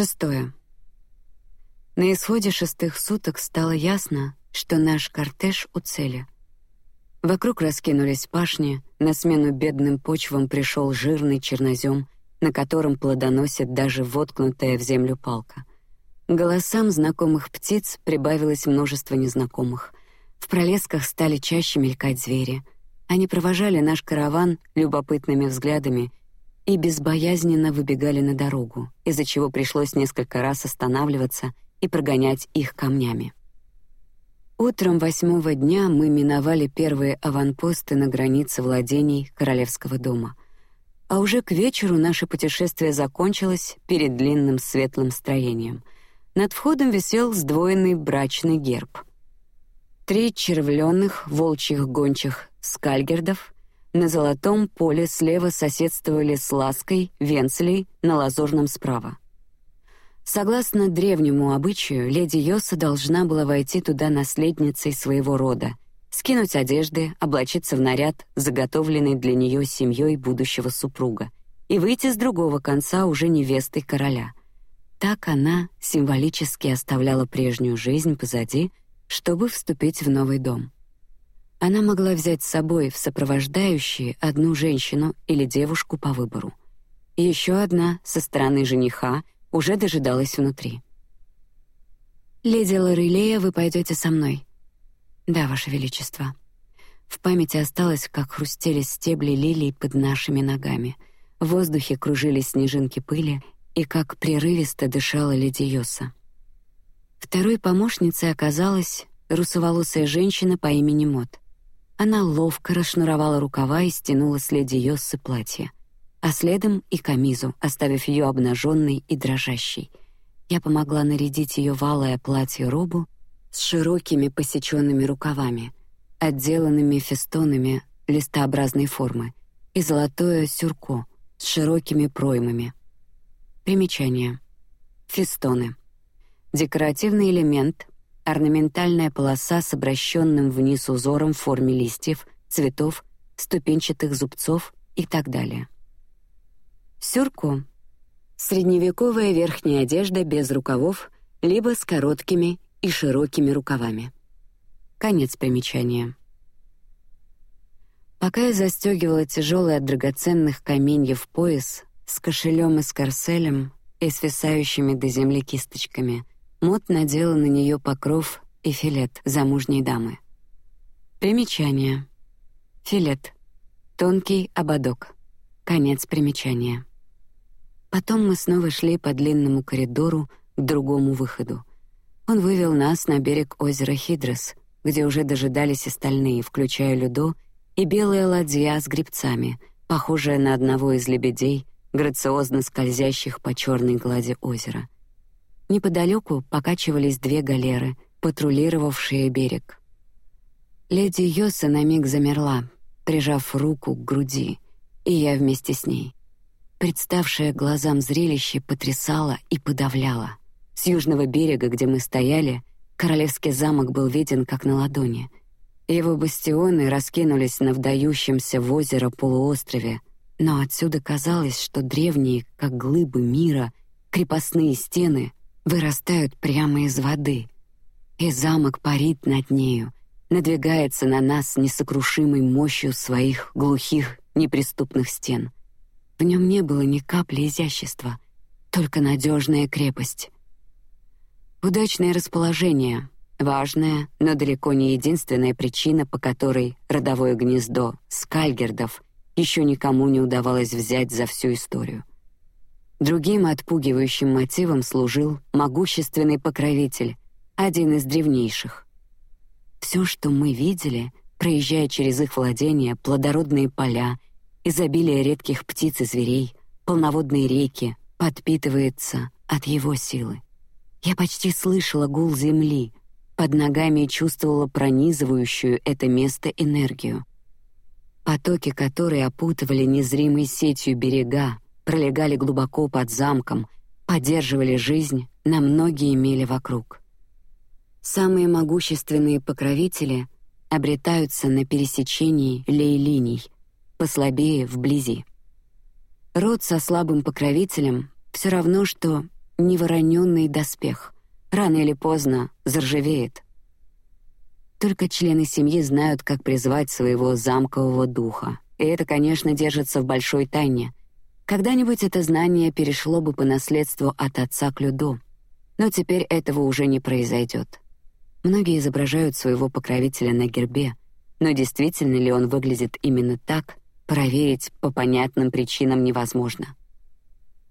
Шестое. На исходе шестых суток стало ясно, что наш кортеж у цели. Вокруг раскинулись пашни, на смену бедным почвам пришел жирный чернозем, на котором плодоносит даже воткнутая в землю палка. Голосам знакомых птиц прибавилось множество незнакомых. В пролесках стали чаще мелькать звери. Они провожали наш караван любопытными взглядами и безбоязненно выбегали на дорогу, из-за чего пришлось несколько раз останавливаться и прогонять их камнями. Утром восьмого дня мы миновали первые аванпосты на границе владений королевского дома, а уже к вечеру наше путешествие закончилось перед длинным светлым строением. Над входом висел сдвоенный брачный герб. Три червленных волчьих гончих скальгердов на золотом поле слева соседствовали с лаской венцелей на лазурном справа. Согласно древнему обычаю, леди Йоса должна была войти туда наследницей своего рода, скинуть одежды, облачиться в наряд, заготовленный для нее семьей будущего супруга, и выйти с другого конца уже невестой короля. Так она символически оставляла прежнюю жизнь позади, чтобы вступить в новый дом. Она могла взять с собой в сопровождающие одну женщину или девушку по выбору. Еще одна со стороны жениха уже дожидалась внутри. Леди Лорелея, вы пойдете со мной. Да, ваше величество. В памяти осталось, как хрустели стебли лилий под нашими ногами. В воздухе кружились снежинки пыли, и как прерывисто дышала леди Йоса. Второй помощницей оказалась русоволосая женщина по имени Мот. Она ловко расшнуровала рукава и стянула с леди Йоссы платье а следом и камизу, оставив ее обнаженной и дрожащей. Я помогла нарядить ее валое платье-робу с широкими посеченными рукавами, отделанными фестонами листообразной формы, и золотое сюрко с широкими проймами. Примечание: фестоны. Декоративный элемент, орнаментальная полоса с обращенным вниз узором в форме листьев, цветов, ступенчатых зубцов и так далее. Сюрко — средневековая верхняя одежда без рукавов, либо с короткими и широкими рукавами. Конец примечания. Пока я застегивала тяжелый от драгоценных каменьев пояс с кошелем и с корселем и свисающими до земли кисточками, Мот надела на нее покров и филет замужней дамы. Примечание. Филет. Тонкий ободок. Конец примечания. Потом мы снова шли по длинному коридору к другому выходу. Он вывел нас на берег озера Хидрос, где уже дожидались остальные, включая Людо и белая ладья с гребцами, похожая на одного из лебедей, грациозно скользящих по черной глади озера. Неподалеку покачивались две галеры, патрулировавшие берег. Леди Йоса на миг замерла, прижав руку к груди, и я вместе с ней. Представшее глазам зрелище потрясало и подавляло. С южного берега, где мы стояли, королевский замок был виден как на ладони. Его бастионы раскинулись на вдающемся в озеро полуострове, но отсюда казалось, что древние, как глыбы мира, крепостные стены вырастают прямо из воды, и замок парит над нею, надвигается на нас несокрушимой мощью своих глухих неприступных стен. В нем не было ни капли изящества, только надежная крепость. Удачное расположение — важная, но далеко не единственная причина, по которой родовое гнездо Скальгердов еще никому не удавалось взять за всю историю. Другим отпугивающим мотивом служил могущественный покровитель, один из древнейших. Все, что мы видели, проезжая через их владения, плодородные поля — изобилие редких птиц и зверей, полноводные реки подпитывается от его силы. Я почти слышала гул земли под ногами и чувствовала пронизывающую это место энергию. Потоки, которые опутывали незримой сетью берега, пролегали глубоко под замком, поддерживали жизнь на многие мили вокруг. Самые могущественные покровители обретаются на пересечении лей-линий — послабее вблизи. Род со слабым покровителем все равно что невороненный доспех. Рано или поздно заржавеет. Только члены семьи знают, как призвать своего замкового духа, и это, конечно, держится в большой тайне. Когда-нибудь это знание перешло бы по наследству от отца к Людо, но теперь этого уже не произойдет. Многие изображают своего покровителя на гербе, но действительно ли он выглядит именно так, проверить по понятным причинам невозможно.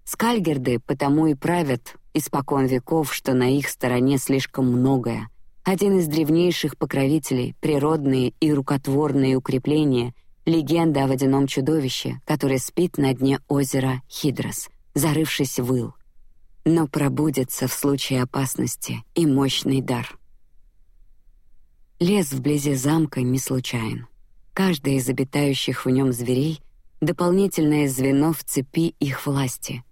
Скальгерды потому и правят испокон веков, что на их стороне слишком многое. Один из древнейших покровителей, природные и рукотворные укрепления, легенда о водяном чудовище, которое спит на дне озера Хидрос, зарывшись в ил, но пробудется в случае опасности и мощный дар. Лес вблизи замка не случайен. Каждый из обитающих в нем зверей — дополнительное звено в цепи их власти.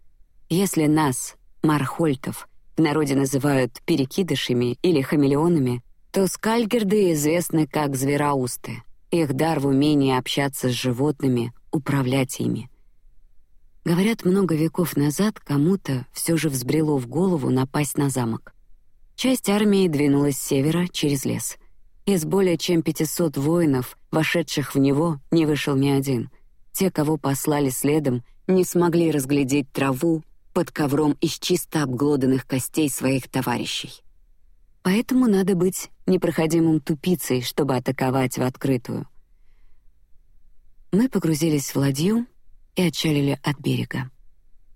Если нас, мархольтов, в народе называют перекидышами или хамелеонами, то скальгерды известны как звероусты. Их дар в умении общаться с животными, управлять ими. Говорят, много веков назад кому-то все же взбрело в голову напасть на замок. Часть армии двинулась с севера через лес — из более чем 500 воинов, вошедших в него, не вышел ни один. Те, кого послали следом, не смогли разглядеть траву под ковром из чисто обглоданных костей своих товарищей. Поэтому надо быть непроходимым тупицей, чтобы атаковать в открытую. Мы погрузились в ладью и отчалили от берега.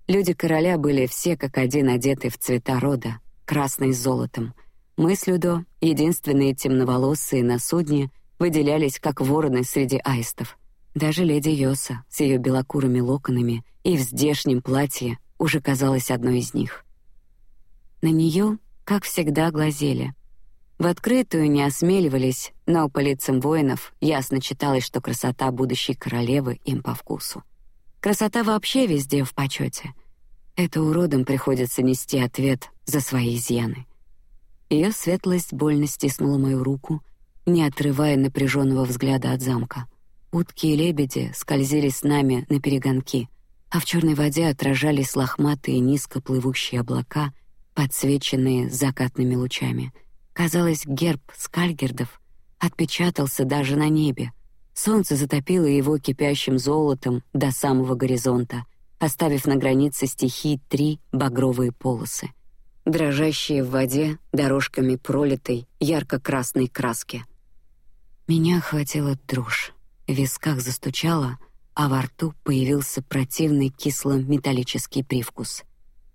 Люди короля были все как один одеты в цвета рода, красный с золотом — мы с Людо, единственные темноволосые на судне, выделялись как вороны среди аистов. Даже леди Йоса с ее белокурыми локонами и в здешнем платье уже казалась одной из них. На нее, как всегда, глазели. В открытую не осмеливались, но по лицам воинов ясно читалось, что красота будущей королевы им по вкусу. Красота вообще везде в почете. Это уродам приходится нести ответ за свои изъяны. Ее светлость больно стиснула мою руку, не отрывая напряженного взгляда от замка. Утки и лебеди скользили с нами на перегонки, а в черной воде отражались лохматые низко плывущие облака, подсвеченные закатными лучами. Казалось, герб скальгердов отпечатался даже на небе. Солнце затопило его кипящим золотом до самого горизонта, оставив на границе стихий три багровые полосы — дрожащие в воде дорожками пролитой ярко-красной краски. Меня охватила дрожь, в висках застучало, а во рту появился противный кисло-металлический привкус.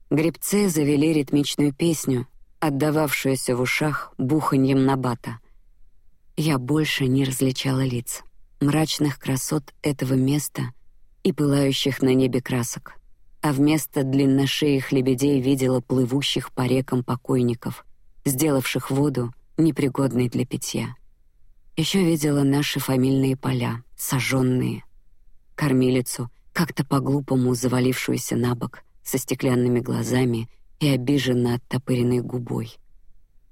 Гребцы завели ритмичную песню, отдававшуюся в ушах буханьем набата. Я больше не различала лиц, мрачных красот этого места и пылающих на небе красок а вместо длинношеих лебедей видела плывущих по рекам покойников, сделавших воду непригодной для питья. Еще видела наши фамильные поля, сожженные, кормилицу, как-то по-глупому завалившуюся на бок, со стеклянными глазами и обиженно оттопыренной губой.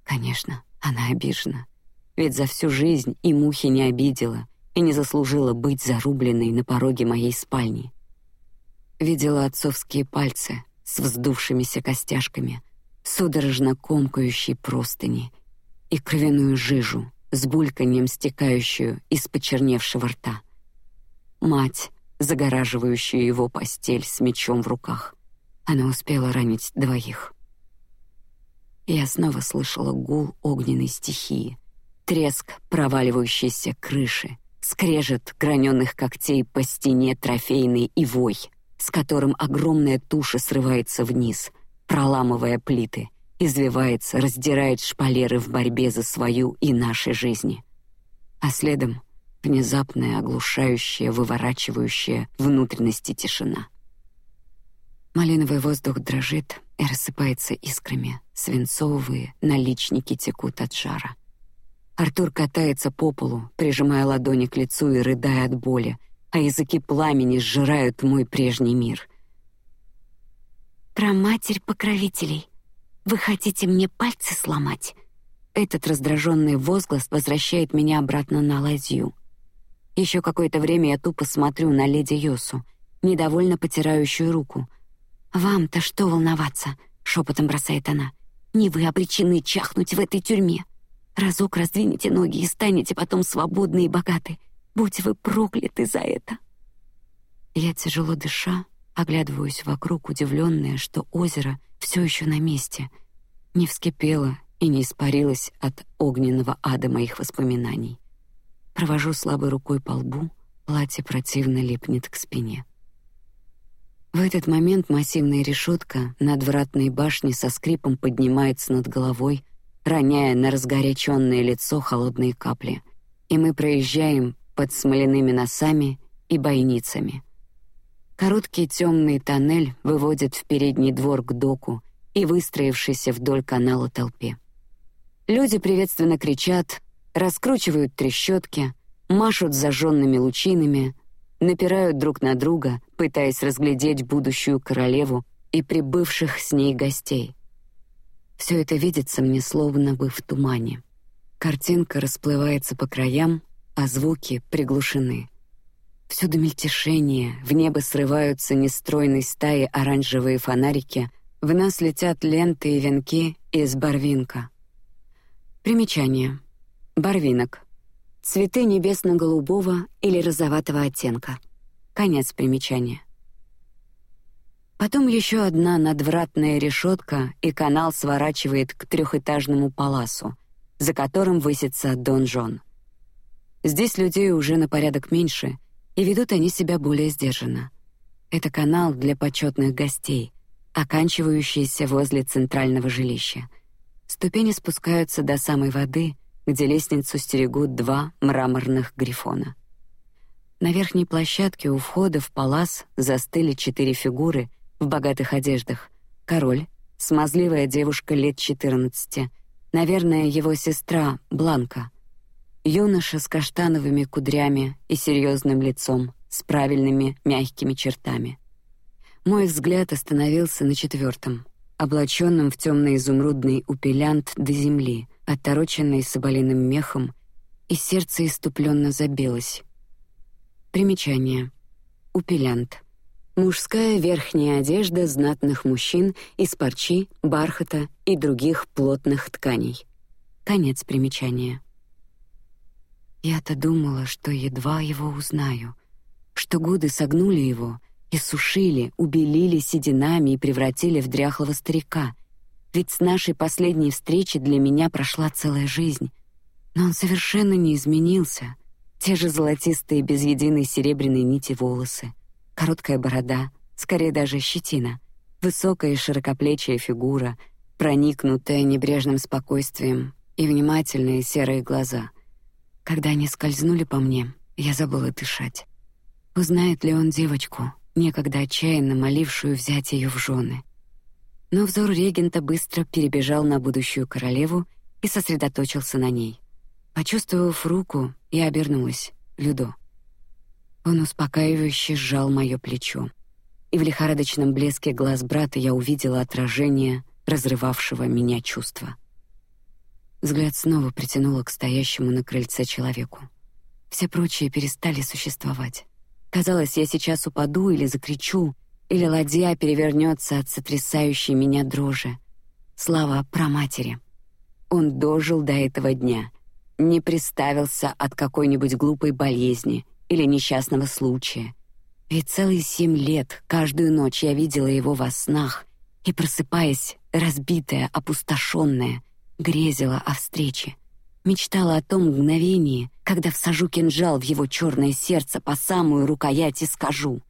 Конечно, она обижена, ведь за всю жизнь и мухи не обидела и не заслужила быть зарубленной на пороге моей спальни видела отцовские пальцы с вздувшимися костяшками, судорожно комкающие простыни и кровяную жижу с бульканьем стекающую из почерневшего рта. Мать, загораживающую его постель с мечом в руках. Она успела ранить двоих. Я снова слышала гул огненной стихии, треск проваливающейся крыши, скрежет граненых когтей по стене трофейной и вой — с которым огромная туша срывается вниз, проламывая плиты, извивается, раздирает шпалеры в борьбе за свою и наши жизни. А следом внезапная, оглушающая, выворачивающая внутренности тишина. Малиновый воздух дрожит и рассыпается искрами, свинцовые наличники текут от жара. Артур катается по полу, прижимая ладони к лицу и рыдая от боли, а языки пламени сжирают мой прежний мир. Про матерь покровителей. Вы хотите мне пальцы сломать? Этот раздраженный возглас возвращает меня обратно на ладью. Еще какое-то время я тупо смотрю на леди Йосу, недовольно потирающую руку. Вам-то что волноваться? шепотом бросает она. Не вы обречены чахнуть в этой тюрьме. Разок раздвинете ноги и станете потом свободны и богаты. Будь вы прокляты за это. Я тяжело дыша оглядываюсь вокруг, удивленная, что озеро все еще на месте, не вскипело и не испарилось от огненного ада моих воспоминаний. Провожу слабой рукой по лбу, платье противно липнет к спине. В этот момент массивная решетка над вратной башней со скрипом поднимается над головой, роняя на разгоряченное лицо холодные капли, и мы проезжаем под смоляными носами и бойницами. Короткий темный тоннель выводит в передний двор к доку и выстроившейся вдоль канала толпе. Люди приветственно кричат, раскручивают трещотки, машут зажженными лучинами, напирают друг на друга, пытаясь разглядеть будущую королеву и прибывших с ней гостей. Все это видится мне словно бы в тумане. Картинка расплывается по краям, а звуки приглушены. Всюду мельтешение, в небо срываются нестройной стаи оранжевые фонарики, в нас летят ленты и венки из барвинка. Примечание: Барвинок. Цветы небесно-голубого или розоватого оттенка. Конец примечания. Потом еще одна надвратная решетка, и канал сворачивает к трехэтажному паласу, за которым высится донжон. Здесь людей уже на порядок меньше, и ведут они себя более сдержанно. Это канал для почетных гостей, оканчивающийся возле центрального жилища. Ступени спускаются до самой воды, где лестницу стерегут два мраморных грифона. На верхней площадке у входа в палас застыли четыре фигуры в богатых одеждах: король, смазливая девушка лет четырнадцати, наверное, его сестра Бланка, юноша с каштановыми кудрями и серьезным лицом, с правильными мягкими чертами. Мой взгляд остановился на четвертом, облаченном в темный изумрудный упелянт до земли, отороченный соболиным мехом, и сердце иступленно забилось. Примечание: упелянт. Мужская верхняя одежда знатных мужчин из парчи, бархата и других плотных тканей. Конец примечания. Я-то думала, что едва его узнаю, что годы согнули его и сушили, убелили сединами и превратили в дряхлого старика. Ведь с нашей последней встречи для меня прошла целая жизнь, но он совершенно не изменился. Те же золотистые без единой серебряной нити волосы, короткая борода, скорее даже щетина, высокая и широкоплечая фигура, проникнутая небрежным спокойствием и внимательные серые глаза. Когда они скользнули по мне, я забыла дышать. Узнает ли он девочку, некогда отчаянно молившую взять ее в жены. Но взор регента быстро перебежал на будущую королеву и сосредоточился на ней. Почувствовав руку, я обернулась. Людо. Он успокаивающе сжал мое плечо, и в лихорадочном блеске глаз брата я увидела отражение разрывавшего меня чувства. Взгляд снова притянуло к стоящему на крыльце человеку. Все прочие перестали существовать. Казалось, я сейчас упаду или закричу, или ладья перевернется от сотрясающей меня дрожи. Слава про матери. Он дожил до этого дня, не приставился от какой-нибудь глупой болезни или несчастного случая. Ведь целые семь лет каждую ночь я видела его во снах и просыпаясь, разбитая, опустошенная, грезила о встрече мечтала о том мгновении, когда всажу кинжал в его черное сердце по самую рукоять и скажу: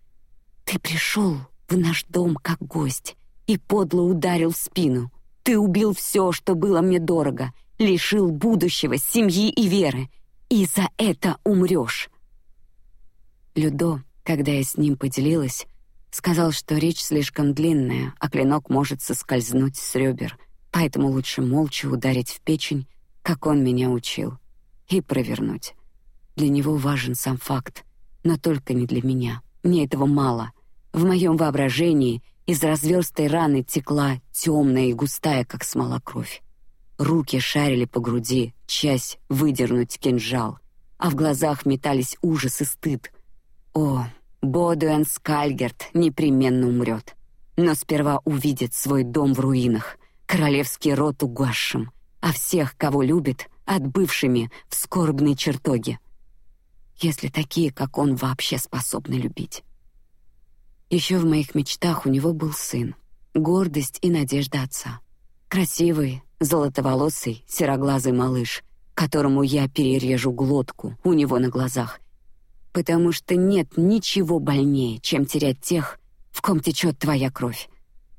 "Ты пришел в наш дом как гость и подло ударил в спину. Ты убил все, что было мне дорого, лишил будущего, семьи и веры, и за это умрешь". Людо, когда я с ним поделилась, сказал, что речь слишком длинная, а клинок может соскользнуть с ребер, поэтому лучше молча ударить в печень как он меня учил, и провернуть. Для него важен сам факт, но только не для меня. Мне этого мало. В моем воображении из разверстой раны текла темная и густая, как смола кровь. Руки шарили по груди, часть выдернуть кинжал, а в глазах метались ужас и стыд. О, Бодуэн Скальгерт непременно умрет. но сперва увидит свой дом в руинах, королевский род угасшим, а всех, кого любит, отбывшими в скорбной чертоге. Если такие, как он, вообще способны любить. Еще в моих мечтах у него был сын, гордость и надежда отца, красивый, золотоволосый, сероглазый малыш, которому я перережу глотку у него на глазах, потому что нет ничего больнее, чем терять тех, в ком течет твоя кровь.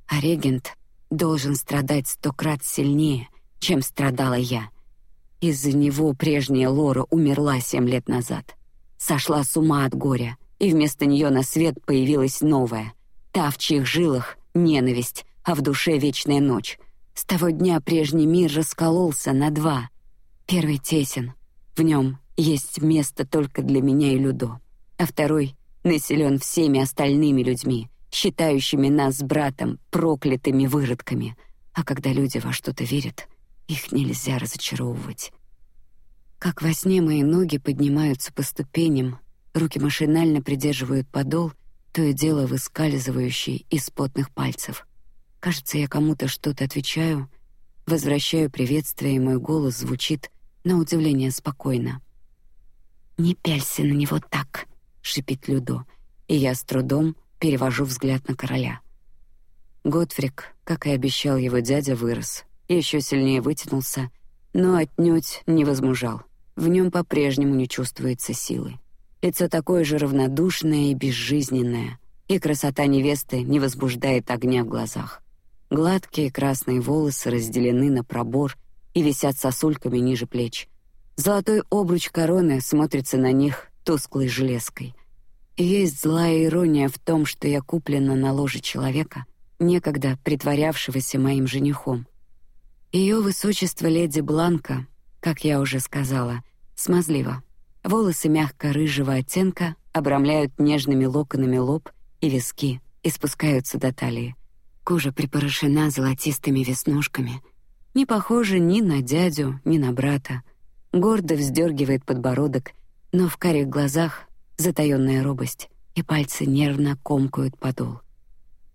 А регент должен страдать сто крат сильнее, чем страдала я. Из-за него прежняя Лора умерла семь лет назад, сошла с ума от горя, и вместо нее на свет появилась новая, та в чьих жилах ненависть, а в душе вечная ночь. С того дня прежний мир раскололся на два. Первый тесен, в нем есть место только для меня и Людо, а второй населен всеми остальными людьми, считающими нас братом проклятыми выродками. А когда люди во что-то верят, их нельзя разочаровывать. Как во сне мои ноги поднимаются по ступеням, руки машинально придерживают подол, то и дело выскальзывающий из потных пальцев. Кажется, я кому-то что-то отвечаю, возвращаю приветствие, и мой голос звучит на удивление спокойно. Не пялься на него так, шипит Людо, и я с трудом перевожу взгляд на короля. Готфрик, как и обещал его дядя, вырос, еще сильнее вытянулся, но отнюдь не возмужал. В нем по-прежнему не чувствуется силы. Лицо такое же равнодушное и безжизненное, и красота невесты не возбуждает огня в глазах. Гладкие красные волосы разделены на пробор и висят сосульками ниже плеч. Золотой обруч короны смотрится на них тусклой железкой. Есть злая ирония в том, что я куплена на ложе человека, некогда притворявшегося моим женихом. Ее высочество леди Бланка, как я уже сказала, смазлива. Волосы мягко-рыжего оттенка обрамляют нежными локонами лоб и виски и спускаются до талии. Кожа припорошена золотистыми веснушками. Не похожа ни на дядю, ни на брата. Гордо вздергивает подбородок, но в карих глазах затаённая робость, и пальцы нервно комкают подол.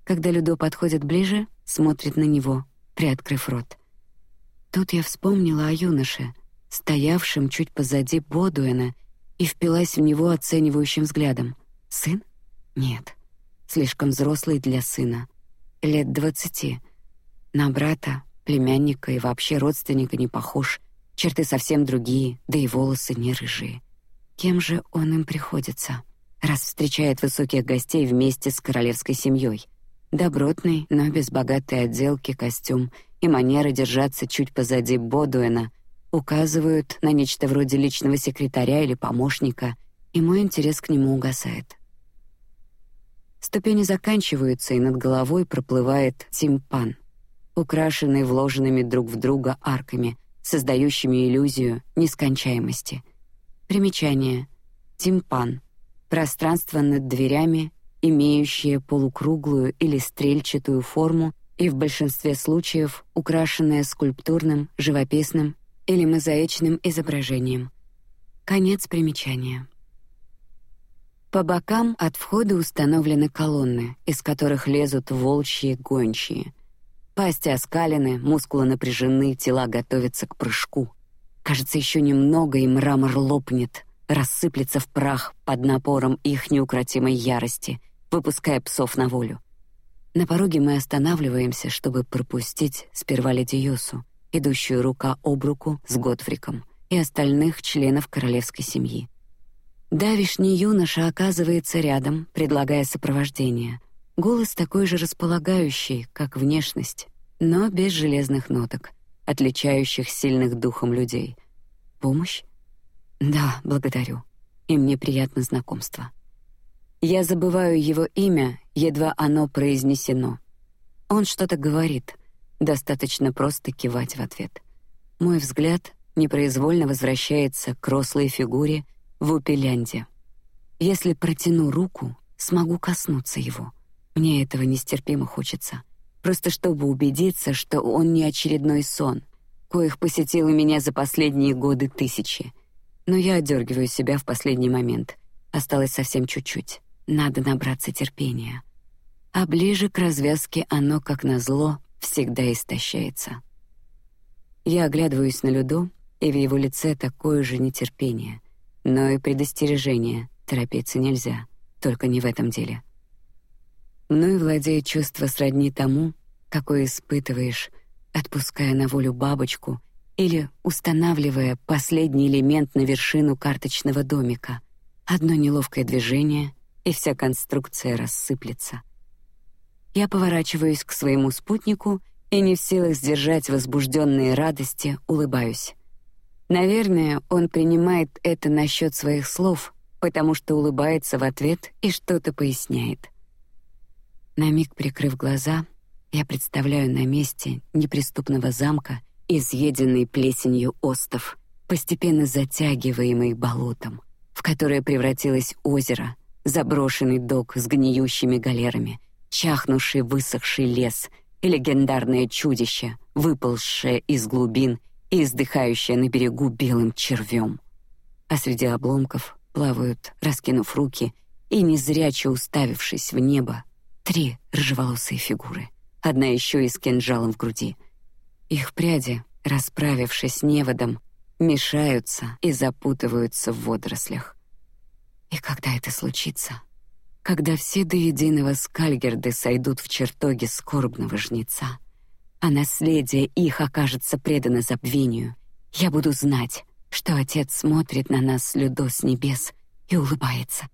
Когда Людо подходит ближе, смотрит на него, приоткрыв рот. Тут я вспомнила о юноше, стоявшем чуть позади Бодуэна, и впилась в него оценивающим взглядом. Сын? Нет, слишком взрослый для сына. Лет двадцати. На брата, племянника и вообще родственника не похож. Черты совсем другие, да и волосы не рыжие. Кем же он им приходится? Раз встречает высоких гостей вместе с королевской семьей. Добротный, но без богатой отделки костюм и манера держаться чуть позади Бодуэна указывают на нечто вроде личного секретаря или помощника, и мой интерес к нему угасает. Ступени заканчиваются, и над головой проплывает тимпан, украшенный вложенными друг в друга арками, создающими иллюзию нескончаемости. Примечание: тимпан — пространство над дверями, имеющее полукруглую или стрельчатую форму и в большинстве случаев украшенное скульптурным, живописным или мозаичным изображением. Конец примечания. По бокам от входа установлены колонны, из которых лезут волчьи гончие. Пасти оскалены, мускулы напряжены, тела готовятся к прыжку. Кажется, еще немного и мрамор лопнет, рассыплется в прах под напором их неукротимой ярости, выпуская псов на волю. На пороге мы останавливаемся, чтобы пропустить сперва леди Йосу, идущую рука об руку с Готфриком и остальных членов королевской семьи. Давишний юноша оказывается рядом, предлагая сопровождение. Голос такой же располагающий, как внешность, но без железных ноток, отличающих сильных духом людей. Помощь? Да, благодарю. И мне приятно знакомство. Я забываю его имя, едва оно произнесено. Он что-то говорит. Достаточно просто кивать в ответ. Мой взгляд непроизвольно возвращается к рослой фигуре в Упелянде. Если протяну руку, смогу коснуться его. Мне этого нестерпимо хочется, просто чтобы убедиться, что он не очередной сон, коих посетило меня за последние годы тысячи. Но я одергиваю себя в последний момент. Осталось совсем чуть-чуть. Надо набраться терпения. а ближе к развязке оно, как назло, всегда истощается. Я оглядываюсь на Людо, и в его лице такое же нетерпение, но и предостережение. Торопиться нельзя, только не в этом деле. Мною владеет чувство сродни тому, какое испытываешь, отпуская на волю бабочку или устанавливая последний элемент на вершину карточного домика. Одно неловкое движение, и вся конструкция рассыплется. Я поворачиваюсь к своему спутнику и не в силах сдержать возбужденные радости, улыбаюсь. Наверное, он принимает это насчет своих слов, потому что улыбается в ответ и что-то поясняет. На миг прикрыв глаза, я представляю на месте неприступного замка изъеденный плесенью остов, постепенно затягиваемый болотом, в которое превратилось озеро, заброшенный док с гниющими галерами, чахнувший высохший лес и легендарное чудище, выползшее из глубин и издыхающее на берегу белым червем. А среди обломков плавают, раскинув руки и незряче уставившись в небо, три рыжеволосые фигуры. Одна еще и с кинжалом в груди. Их пряди, расправившись неводом, мешаются и запутываются в водорослях. И когда это случится? Когда все до единого скальгерды сойдут в чертоге скорбного жнеца, а наследие их окажется предано забвению, я буду знать, что отец смотрит на нас с Людо с небес и улыбается.